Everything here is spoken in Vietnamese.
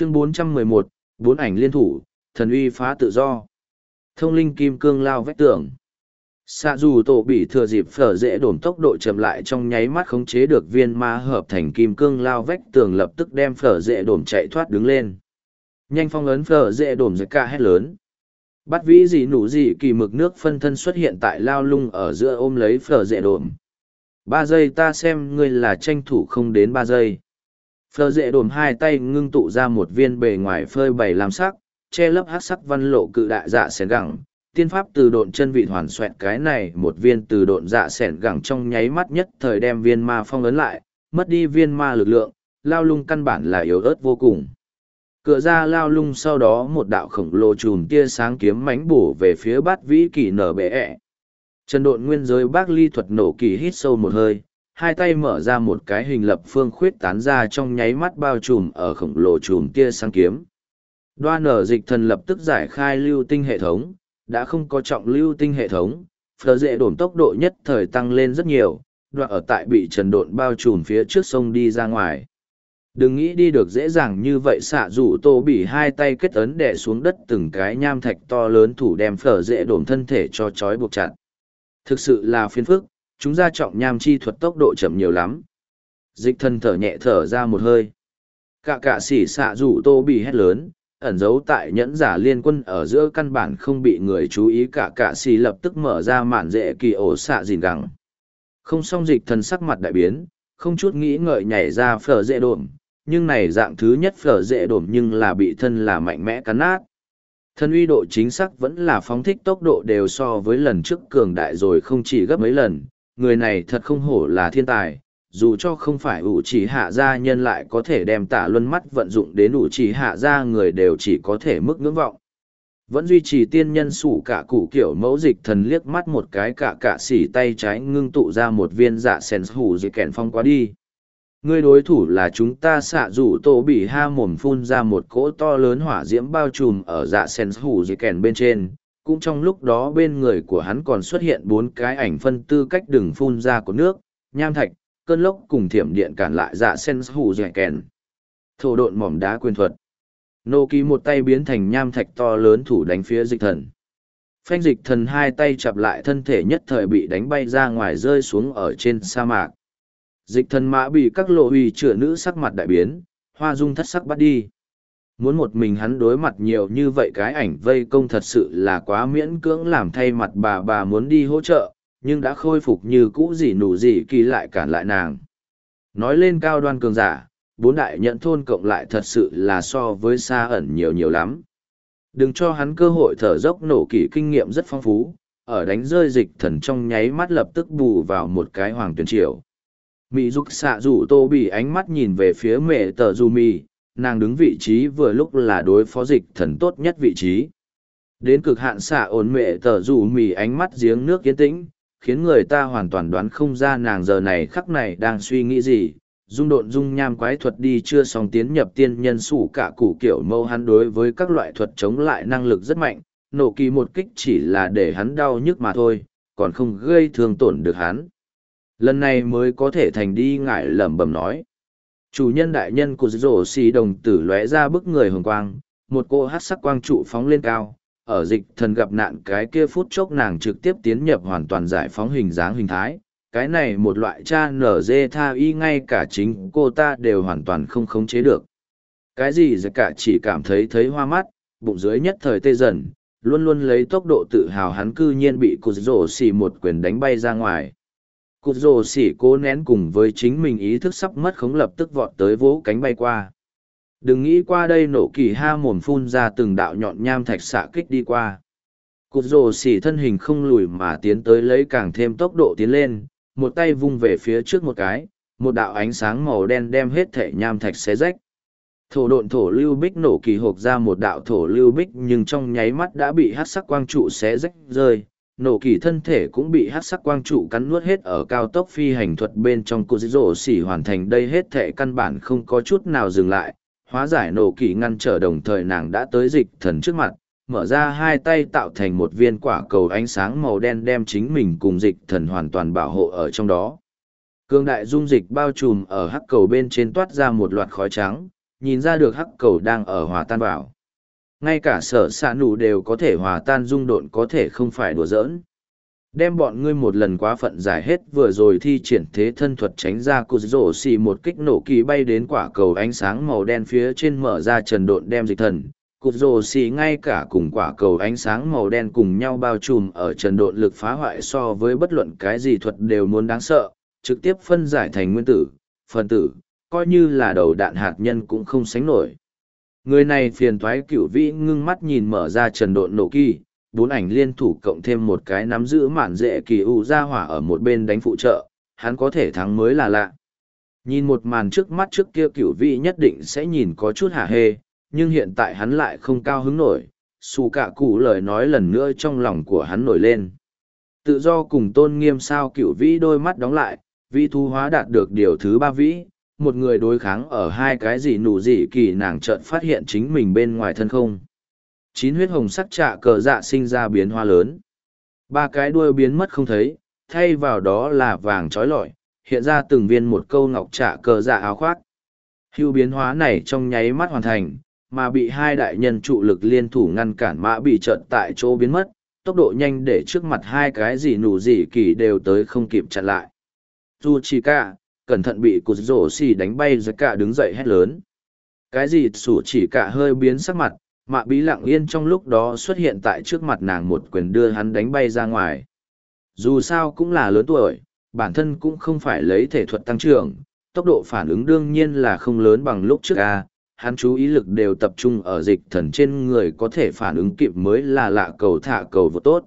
Chương 411, bốn ảnh liên thủ, thần uy phá tự do. Thông linh kim cương lao vách tường. Xạ dù tổ bị thừa dịp phở dễ đổm tốc độ chậm lại trong nháy mắt khống chế được viên ma hợp thành kim cương lao vách tường lập tức đem phở dễ đổm chạy thoát đứng lên. Nhanh phong ấn phở dễ đổm dưới ca hét lớn. Bắt vĩ gì nụ gì kỳ mực nước phân thân xuất hiện tại lao lung ở giữa ôm lấy phở dễ đổm. Ba giây ta xem ngươi là tranh thủ không đến ba giây. Phơ dễ đồm hai tay ngưng tụ ra một viên bề ngoài phơi bày làm sắc, che lấp hát sắc văn lộ cự đại dạ sẻn gẳng. Tiên pháp từ độn chân vị hoàn xoẹt cái này một viên từ độn dạ sẻn gẳng trong nháy mắt nhất thời đem viên ma phong ấn lại mất đi viên ma lực lượng lao lung căn bản là yếu ớt vô cùng. Cửa ra lao lung sau đó một đạo khổng lồ chùm tia sáng kiếm mánh bổ về phía bát vĩ kỳ nở bệ ẹ. Trần độn nguyên giới bác ly thuật nổ kỳ hít sâu một hơi hai tay mở ra một cái hình lập phương khuyết tán ra trong nháy mắt bao trùm ở khổng lồ chùm tia sáng kiếm đoa nở dịch thần lập tức giải khai lưu tinh hệ thống đã không có trọng lưu tinh hệ thống, phở dễ đổn tốc độ nhất thời tăng lên rất nhiều, đoạn ở tại bị trần độn bao trùm phía trước sông đi ra ngoài. Đừng nghĩ đi được dễ dàng như vậy xạ rủ tô bị hai tay kết ấn đè xuống đất từng cái nham thạch to lớn thủ đem phở dễ đổn thân thể cho chói buộc chặt. Thực sự là phiền phức, chúng ra trọng nham chi thuật tốc độ chậm nhiều lắm. Dịch thân thở nhẹ thở ra một hơi. Cả cả sỉ xạ rủ tô bị hét lớn, ẩn giấu tại nhẫn giả liên quân ở giữa căn bản không bị người chú ý cả cả xì lập tức mở ra mản dễ kỳ ổ xạ dìn gẳng không song dịch thần sắc mặt đại biến không chút nghĩ ngợi nhảy ra phở dễ đổm nhưng này dạng thứ nhất phở dễ đổm nhưng là bị thân là mạnh mẽ cắn nát thân uy độ chính xác vẫn là phóng thích tốc độ đều so với lần trước cường đại rồi không chỉ gấp mấy lần người này thật không hổ là thiên tài, dù cho không phải ủ chỉ hạ gia nhân lại có thể đem tả luân mắt vận dụng đến ủ chỉ hạ gia người đều chỉ có thể mức ngưỡng vọng. Vẫn duy trì tiên nhân sủ cả củ kiểu mẫu dịch thần liếc mắt một cái cả cả xỉ tay trái ngưng tụ ra một viên dạ sen hủ dị kèn phong quá đi. Người đối thủ là chúng ta xạ rủ tổ bị ha mồm phun ra một cỗ to lớn hỏa diễm bao trùm ở dạ sen hủ dị kèn bên trên cũng trong lúc đó bên người của hắn còn xuất hiện bốn cái ảnh phân tư cách đừng phun ra của nước, nham thạch, cơn lốc cùng thiểm điện cản lại dạ sen hủ dẻ kèn. Thổ độn mỏm đá quyền thuật. Nô ký một tay biến thành nham thạch to lớn thủ đánh phía dịch thần. Phanh dịch thần hai tay chặp lại thân thể nhất thời bị đánh bay ra ngoài rơi xuống ở trên sa mạc. Dịch thần mã bị các lộ huy chữa nữ sắc mặt đại biến, hoa dung thất sắc bắt đi muốn một mình hắn đối mặt nhiều như vậy cái ảnh vây công thật sự là quá miễn cưỡng làm thay mặt bà bà muốn đi hỗ trợ nhưng đã khôi phục như cũ gì nụ gì kỳ lại cản lại nàng. Nói lên cao đoan cường giả, bốn đại nhận thôn cộng lại thật sự là so với xa ẩn nhiều nhiều lắm. Đừng cho hắn cơ hội thở dốc nổ kỷ kinh nghiệm rất phong phú, ở đánh rơi dịch thần trong nháy mắt lập tức bù vào một cái hoàng tuyển triều. Mỹ dục xạ rủ tô bị ánh mắt nhìn về phía mẹ tờ du mì, nàng đứng vị trí vừa lúc là đối phó dịch thần tốt nhất vị trí. Đến cực hạn xạ ổn mẹ tờ rủ mì ánh mắt giếng nước kiến tĩnh, khiến người ta hoàn toàn đoán không ra nàng giờ này khắc này đang suy nghĩ gì. Dung độn dung nham quái thuật đi chưa xong tiến nhập tiên nhân sủ cả củ kiểu mâu hắn đối với các loại thuật chống lại năng lực rất mạnh nổ kỳ một kích chỉ là để hắn đau nhức mà thôi còn không gây thương tổn được hắn. Lần này mới có thể thành đi ngại lẩm bẩm nói chủ nhân đại nhân của rổ xì đồng tử lóe ra bức người hồng quang, một cô hát sắc quang trụ phóng lên cao. Ở dịch thần gặp nạn cái kia phút chốc nàng trực tiếp tiến nhập hoàn toàn giải phóng hình dáng hình thái. Cái này một loại cha nở dê tha y ngay cả chính cô ta đều hoàn toàn không khống chế được. Cái gì giật cả chỉ cảm thấy thấy hoa mắt, bụng dưới nhất thời tê dần, luôn luôn lấy tốc độ tự hào hắn cư nhiên bị cô rổ xì một quyền đánh bay ra ngoài cụt rồ xỉ cố nén cùng với chính mình ý thức sắp mất khống lập tức vọt tới vỗ cánh bay qua Đừng nghĩ qua đây nổ kỳ ha mồm phun ra từng đạo nhọn nham thạch xạ kích đi qua. Cụt rồ xỉ thân hình không lùi mà tiến tới lấy càng thêm tốc độ tiến lên, một tay vung về phía trước một cái, một đạo ánh sáng màu đen đem hết thể nham thạch xé rách. Thổ độn thổ lưu bích nổ kỳ hộp ra một đạo thổ lưu bích nhưng trong nháy mắt đã bị hát sắc quang trụ xé rách rơi. Nổ kỳ thân thể cũng bị hát sắc quang trụ cắn nuốt hết ở cao tốc phi hành thuật bên trong cô rổ xỉ hoàn thành đây hết thể căn bản không có chút nào dừng lại, hóa giải nổ kỳ ngăn trở đồng thời nàng đã tới dịch thần trước mặt mở ra hai tay tạo thành một viên quả cầu ánh sáng màu đen đem chính mình cùng dịch thần hoàn toàn bảo hộ ở trong đó cương đại dung dịch bao trùm ở hắc cầu bên trên toát ra một loạt khói trắng nhìn ra được hắc cầu đang ở hòa tan vào. Ngay cả sở xạ nụ đều có thể hòa tan dung độn có thể không phải đùa giỡn. Đem bọn ngươi một lần quá phận giải hết vừa rồi thi triển thế thân thuật tránh ra cụt rổ xì một kích nổ kỳ bay đến quả cầu ánh sáng màu đen phía trên mở ra trần độn đem dịch thần. Cụt rổ xì ngay cả cùng quả cầu ánh sáng màu đen cùng nhau bao trùm ở trần độn lực phá hoại so với bất luận cái gì thuật đều muốn đáng sợ, trực tiếp phân giải thành nguyên tử, phân tử, coi như là đầu đạn hạt nhân cũng không sánh nổi. Người này phiền thoái cửu vĩ ngưng mắt nhìn mở ra trần độn nổ kỳ, bốn ảnh liên thủ cộng thêm một cái nắm giữ mạn dễ kỳ u ra hỏa ở một bên đánh phụ trợ, hắn có thể thắng mới là lạ. Nhìn một màn trước mắt trước kia cửu vĩ nhất định sẽ nhìn có chút hả hê, nhưng hiện tại hắn lại không cao hứng nổi, xù cả cụ lời nói lần nữa trong lòng của hắn nổi lên. Tự do cùng tôn nghiêm sao cửu vĩ đôi mắt đóng lại, vĩ thu hóa đạt được điều thứ ba vĩ, một người đối kháng ở hai cái gì nụ gì kỳ nàng chợt phát hiện chính mình bên ngoài thân không. Chín huyết hồng sắc trạ cờ dạ sinh ra biến hoa lớn. Ba cái đuôi biến mất không thấy, thay vào đó là vàng trói lọi, hiện ra từng viên một câu ngọc trạ cờ dạ áo khoác. Hưu biến hóa này trong nháy mắt hoàn thành, mà bị hai đại nhân trụ lực liên thủ ngăn cản mã bị trợn tại chỗ biến mất, tốc độ nhanh để trước mặt hai cái gì nụ gì kỳ đều tới không kịp chặn lại. Dù chỉ cả, cẩn thận bị cụt rổ xì đánh bay giật cả đứng dậy hét lớn. Cái gì sủ chỉ cả hơi biến sắc mặt, mạ bí lặng yên trong lúc đó xuất hiện tại trước mặt nàng một quyền đưa hắn đánh bay ra ngoài. Dù sao cũng là lớn tuổi, bản thân cũng không phải lấy thể thuật tăng trưởng, tốc độ phản ứng đương nhiên là không lớn bằng lúc trước a hắn chú ý lực đều tập trung ở dịch thần trên người có thể phản ứng kịp mới là lạ cầu thả cầu vô tốt.